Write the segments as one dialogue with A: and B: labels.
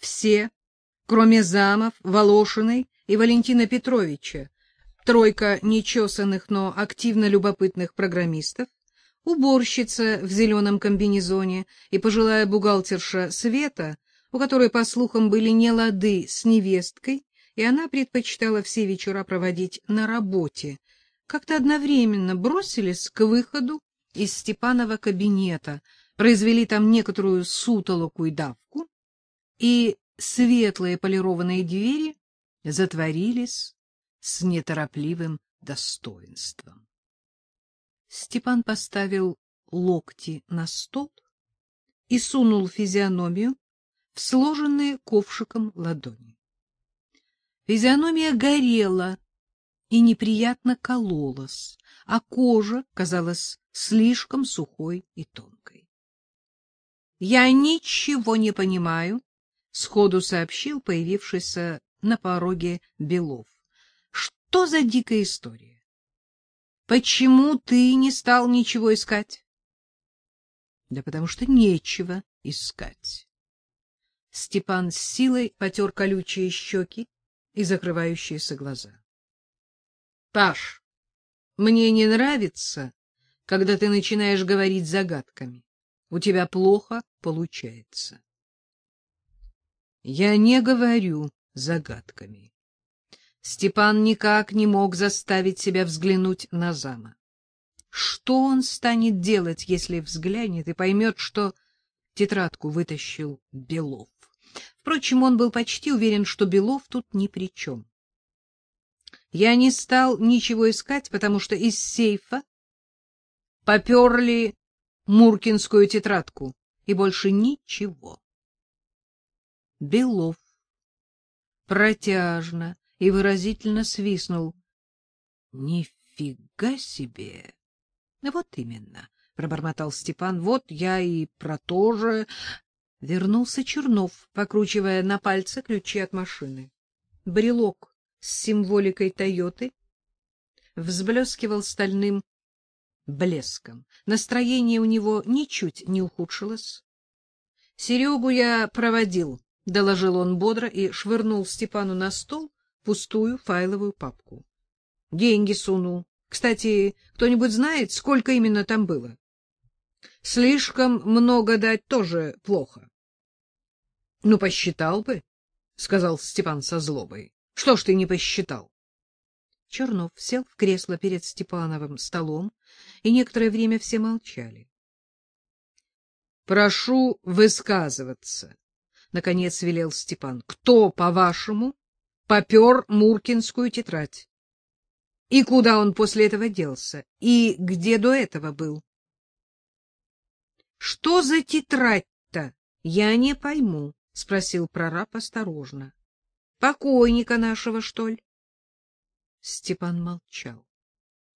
A: Все, кроме замов, Волошиной и Валентина Петровича, тройка нечесанных, но активно любопытных программистов, уборщица в зеленом комбинезоне и пожилая бухгалтерша Света, у которой, по слухам, были нелады с невесткой, и она предпочитала все вечера проводить на работе, как-то одновременно бросились к выходу из Степанова кабинета, произвели там некоторую сутолоку и давку, и светлые полированные двери затворились с неторопливым достоинством. Степан поставил локти на стол и сунул физиономию в сложенные ковшиком ладони. Физиономия горела и неприятно кололась, а кожа казалась слишком сухой и тонкой. — Я ничего не понимаю, — сходу сообщил появившийся на пороге Белов. — Что за дикая история? Почему ты не стал ничего искать? — Да потому что нечего искать. Степан с силой потер колючие щеки и закрывающиеся глаза. — Паш, мне не нравится, когда ты начинаешь говорить загадками. У тебя плохо получается. Я не говорю загадками. Степан никак не мог заставить себя взглянуть на зама. Что он станет делать, если взглянет и поймет, что тетрадку вытащил Белов? Впрочем, он был почти уверен, что Белов тут ни при чем. Я не стал ничего искать, потому что из сейфа поперли Муркинскую тетрадку, и больше ничего. Белов протяжно и выразительно свистнул. — Нифига себе! — Вот именно, — пробормотал Степан, — вот я и про то же... Вернулся Чернов, покручивая на пальце ключи от машины. Брелок с символикой Тойоты взблескивал стальным блеском. Настроение у него ничуть не ухудшилось. — Серегу я проводил, — доложил он бодро и швырнул Степану на стол пустую файловую папку. — Деньги сунул. Кстати, кто-нибудь знает, сколько именно там было? — Слишком много дать тоже плохо. — Ну, посчитал бы, — сказал Степан со злобой. — Что ж ты не посчитал? Чернов сел в кресло перед Степановым столом, и некоторое время все молчали. — Прошу высказываться, — наконец велел Степан. — Кто, по-вашему, попер Муркинскую тетрадь? И куда он после этого делся? И где до этого был? — Что за тетрадь-то? Я не пойму. — спросил прораб осторожно. — Покойника нашего, что ли? Степан молчал,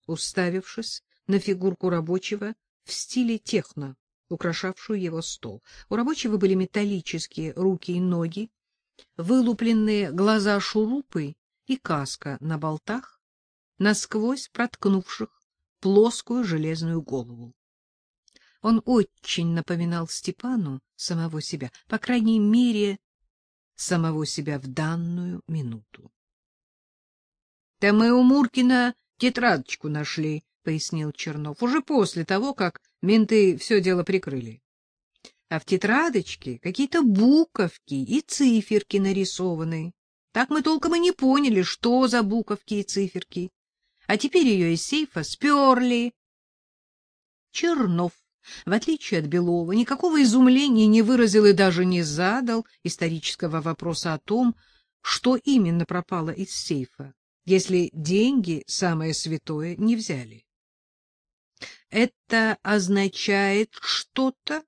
A: уставившись на фигурку рабочего в стиле техно, украшавшую его стол. У рабочего были металлические руки и ноги, вылупленные глаза шурупы и каска на болтах, насквозь проткнувших плоскую железную голову. Он очень напоминал Степану самого себя, по крайней мере, самого себя в данную минуту. — Да мы у Муркина тетрадочку нашли, — пояснил Чернов, — уже после того, как менты все дело прикрыли. А в тетрадочке какие-то буковки и циферки нарисованы. Так мы толком и не поняли, что за буковки и циферки. А теперь ее из сейфа сперли. Чернов в отличие от Белова, никакого изумления не выразил и даже не задал исторического вопроса о том, что именно пропало из сейфа, если деньги, самое святое, не взяли. Это означает что-то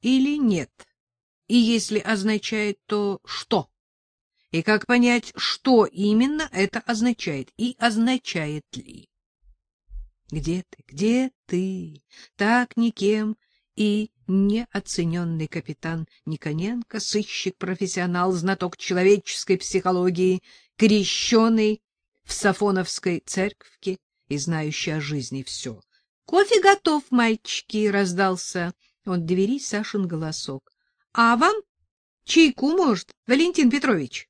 A: или нет? И если означает, то что? И как понять, что именно это означает и означает ли? Где ты? Где ты? Так никем и неоцененный капитан Никоненко, сыщик-профессионал, знаток человеческой психологии, крещеный в Сафоновской церквке и знающий о жизни все. — Кофе готов, мальчики! — раздался от двери Сашин голосок. — А вам Чайку, может, Валентин Петрович?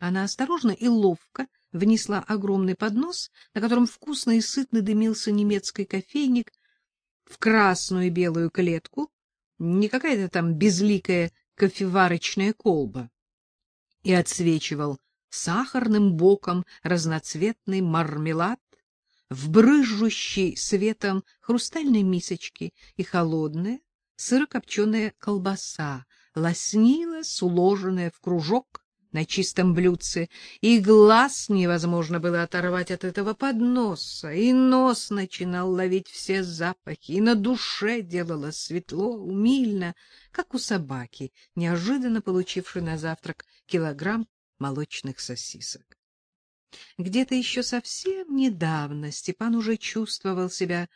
A: Она осторожно и ловко внесла огромный поднос, на котором вкусно и сытно дымился немецкий кофейник, в красную и белую клетку, не какая-то там безликая кофеварочная колба, и отсвечивал сахарным боком разноцветный мармелад в брызжущей светом хрустальной мисочке и холодная сырокопченая колбаса лоснилась, уложенная в кружок на чистом блюдце, и глаз невозможно было оторвать от этого подноса, и нос начинал ловить все запахи, и на душе делало светло, умильно, как у собаки, неожиданно получившей на завтрак килограмм молочных сосисок. Где-то еще совсем недавно Степан уже чувствовал себя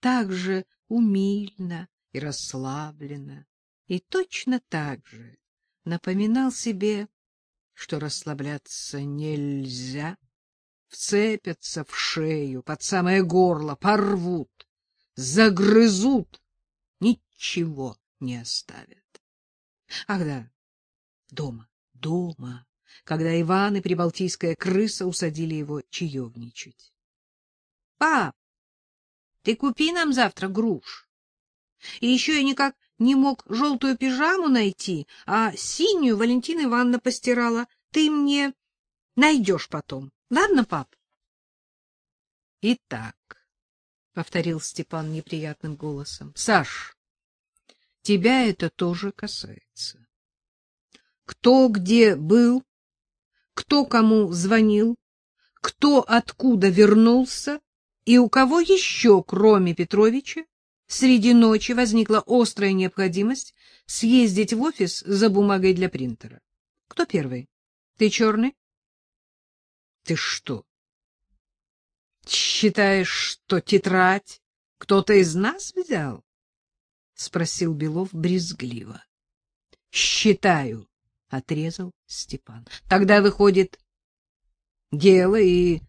A: так же умильно и расслабленно, и точно так же напоминал себе что расслабляться нельзя, вцепятся в шею, под самое горло, порвут, загрызут, ничего не оставят. Ах да, дома, дома, когда Иван и прибалтийская крыса усадили его чаевничать. — Пап, ты купи нам завтра груш. И еще я никак не мог желтую пижаму найти, а синюю Валентина Ивановна постирала. Ты мне найдешь потом. Ладно, пап? — Итак, — повторил Степан неприятным голосом, — Саш, тебя это тоже касается. Кто где был, кто кому звонил, кто откуда вернулся и у кого еще, кроме Петровича, Среди ночи возникла острая необходимость съездить в офис за бумагой для принтера. Кто первый? Ты черный? Ты что? Считаешь, что тетрадь кто-то из нас взял? спросил Белов брезгливо. Считаю, отрезал Степан. Тогда выходит, дело и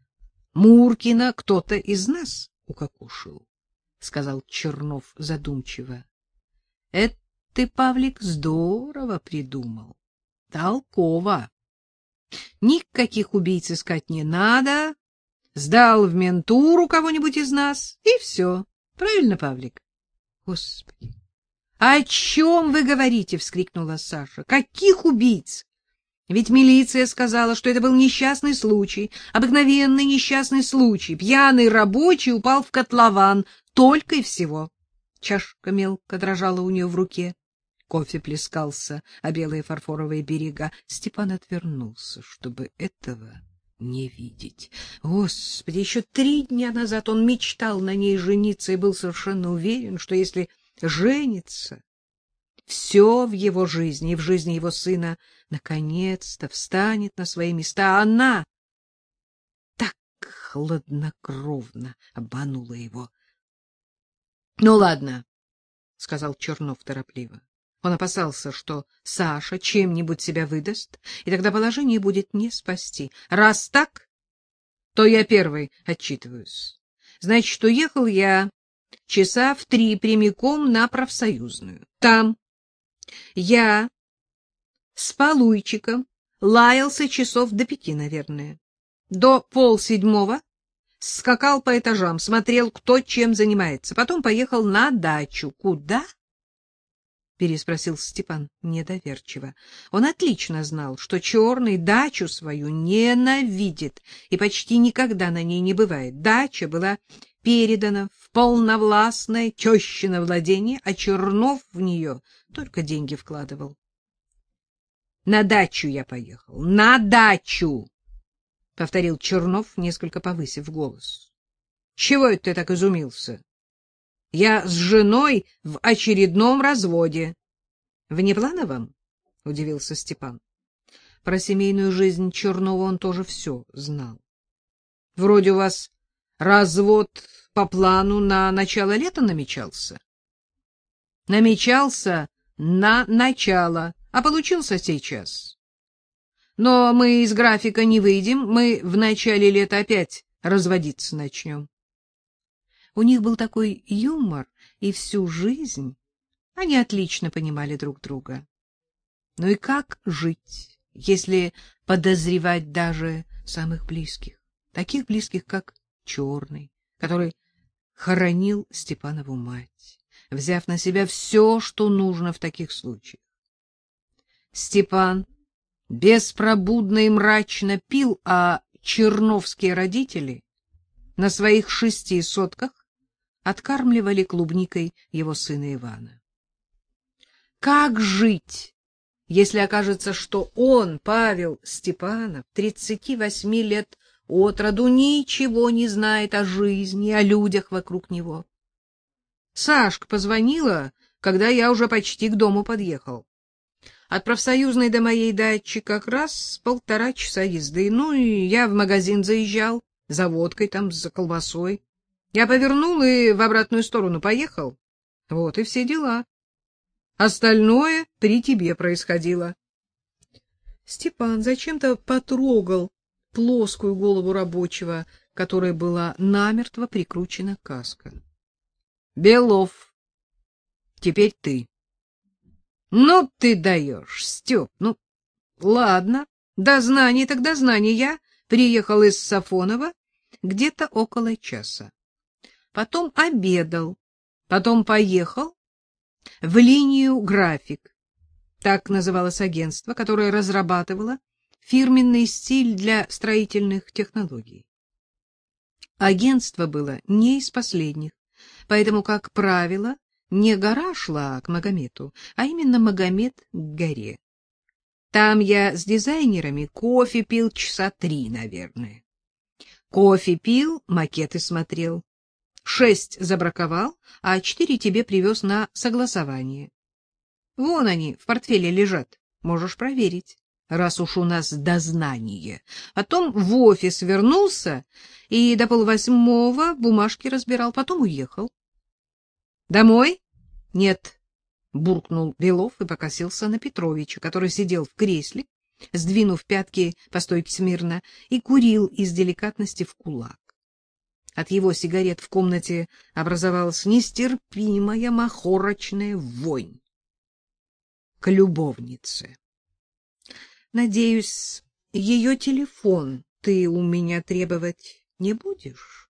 A: Муркина кто-то из нас укокошил сказал Чернов задумчиво. Это ты, Павлик, здорово придумал. Толково. Никаких убийц искать не надо. Сдал в ментуру кого-нибудь из нас, и все. Правильно, Павлик? Господи. — О чем вы говорите? — вскрикнула Саша. — Каких убийц? Ведь милиция сказала, что это был несчастный случай, обыкновенный несчастный случай. Пьяный рабочий упал в котлован, только и всего. Чашка мелко дрожала у нее в руке. Кофе плескался о белые фарфоровые берега. Степан отвернулся, чтобы этого не видеть. Господи, еще три дня назад он мечтал на ней жениться и был совершенно уверен, что если женится, все в его жизни и в жизни его сына наконец-то встанет на свои места, а она так хладнокровно обманула его. — Ну, ладно, — сказал Чернов торопливо. Он опасался, что Саша чем-нибудь себя выдаст, и тогда положение будет не спасти. Раз так, то я первый отчитываюсь. Значит, уехал я часа в три прямиком на профсоюзную. Там я с Полуйчиком лаялся часов до пяти, наверное. До полседьмого скакал по этажам, смотрел, кто чем занимается. Потом поехал на дачу. Куда? Переспросил Степан недоверчиво. Он отлично знал, что черный дачу свою ненавидит и почти никогда на ней не бывает. Дача была передана в полновластное тещино владение, а Чернов в нее только деньги вкладывал. На дачу я поехал, на дачу. — повторил Чернов, несколько повысив голос. — Чего это ты так изумился? Я с женой в очередном разводе. — Внеплановом? — удивился Степан. Про семейную жизнь Чернова он тоже все знал. — Вроде у вас развод по плану на начало лета намечался? — Намечался на начало, а получился сейчас. Но мы из графика не выйдем, мы в начале лета опять разводиться начнем. У них был такой юмор, и всю жизнь они отлично понимали друг друга. Ну и как жить, если подозревать даже самых близких, таких близких, как Черный, который хоронил Степанову мать, взяв на себя все, что нужно в таких случаях. Степан беспробудно и мрачно пил, а черновские родители на своих шести сотках откармливали клубникой его сына Ивана. Как жить, если окажется, что он, Павел Степанов, 38 лет от роду, ничего не знает о жизни, о людях вокруг него? Сашка позвонила, когда я уже почти к дому подъехал. От профсоюзной до моей дачи как раз полтора часа езды. Ну, и я в магазин заезжал, за водкой там, за колбасой. Я повернул и в обратную сторону поехал. Вот и все дела. Остальное при тебе происходило. Степан зачем-то потрогал плоскую голову рабочего, которой была намертво прикручена каска. — Белов, теперь ты. — Ну ты даешь, Степ, ну, ладно, дознание так дознание. Я приехал из Сафонова где-то около часа. Потом обедал, потом поехал в линию график. Так называлось агентство, которое разрабатывало фирменный стиль для строительных технологий. Агентство было не из последних, поэтому, как правило, не гора шла к Магомету, а именно Магомет к горе. Там я с дизайнерами кофе пил часа три, наверное. Кофе пил, макеты смотрел. Шесть забраковал, а четыре тебе привез на согласование. Вон они в портфеле лежат, можешь проверить, раз уж у нас дознание. Потом в офис вернулся и до полвосьмого бумажки разбирал, потом уехал. — Домой? — Нет, — буркнул Белов и покосился на Петровича, который сидел в кресле, сдвинув пятки по стойке смирно, и курил из деликатности в кулак. От его сигарет в комнате образовалась нестерпимая махорочная вонь. К любовнице. Надеюсь, ее телефон ты у меня требовать не будешь?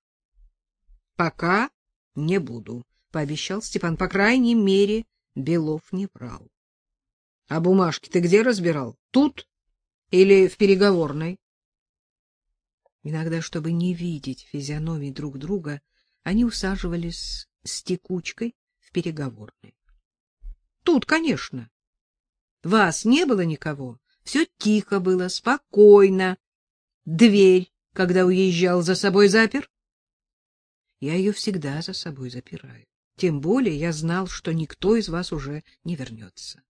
A: Пока не буду, пообещал Степан. По крайней мере, Белов не врал. А бумажки ты где разбирал? Тут или в переговорной? Иногда, чтобы не видеть физиономии друг друга, они усаживались с текучкой в переговорной. Тут, конечно. Вас не было никого. Все тихо было, спокойно. Дверь, когда уезжал, за собой запер? Я ее всегда за собой запираю. Тем более я знал, что никто из вас уже не вернется.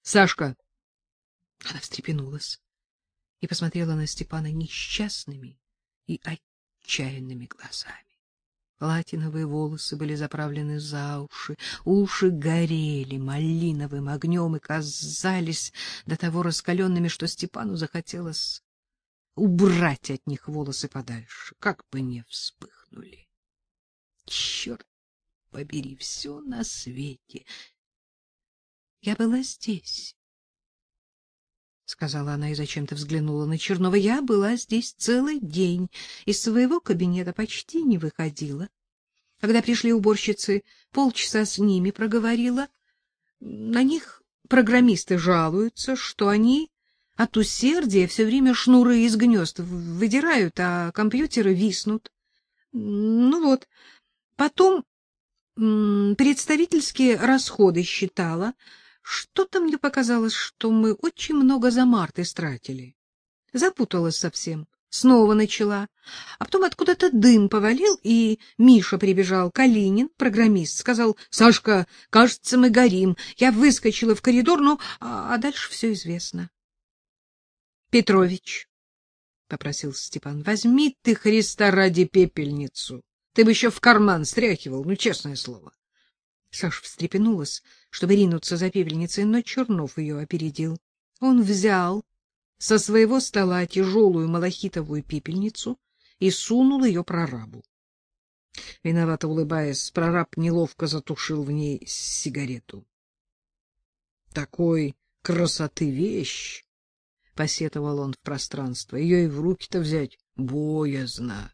A: Сашка. Она встрепенулась и посмотрела на Степана несчастными и отчаянными глазами. Платиновые волосы были заправлены за уши, уши горели малиновым огнем и казались до того раскаленными, что Степану захотелось убрать от них волосы подальше, как бы не вспыхнули. Черт побери, все на свете. Я была здесь, — сказала она и зачем-то взглянула на Чернова. — Я была здесь целый день, из своего кабинета почти не выходила. Когда пришли уборщицы, полчаса с ними проговорила. На них программисты жалуются, что они от усердия все время шнуры из гнезд выдирают, а компьютеры виснут. Ну вот, потом представительские расходы считала — что-то мне показалось, что мы очень много за март истратили. Запуталась совсем. Снова начала. А потом откуда-то дым повалил, и Миша прибежал. Калинин, программист, сказал, «Сашка, кажется, мы горим». Я выскочила в коридор, ну, а, а дальше все известно. «Петрович», — попросил Степан, — «возьми ты, Христа ради, пепельницу. Ты бы еще в карман стряхивал, ну, честное слово». Саша встрепенулась, чтобы ринуться за пепельницей, но Чернов ее опередил. Он взял со своего стола тяжелую малахитовую пепельницу и сунул ее прорабу. Виновато улыбаясь, прораб неловко затушил в ней сигарету. Такой красоты вещь, — посетовал он в пространство. Ее и в руки-то взять боязно.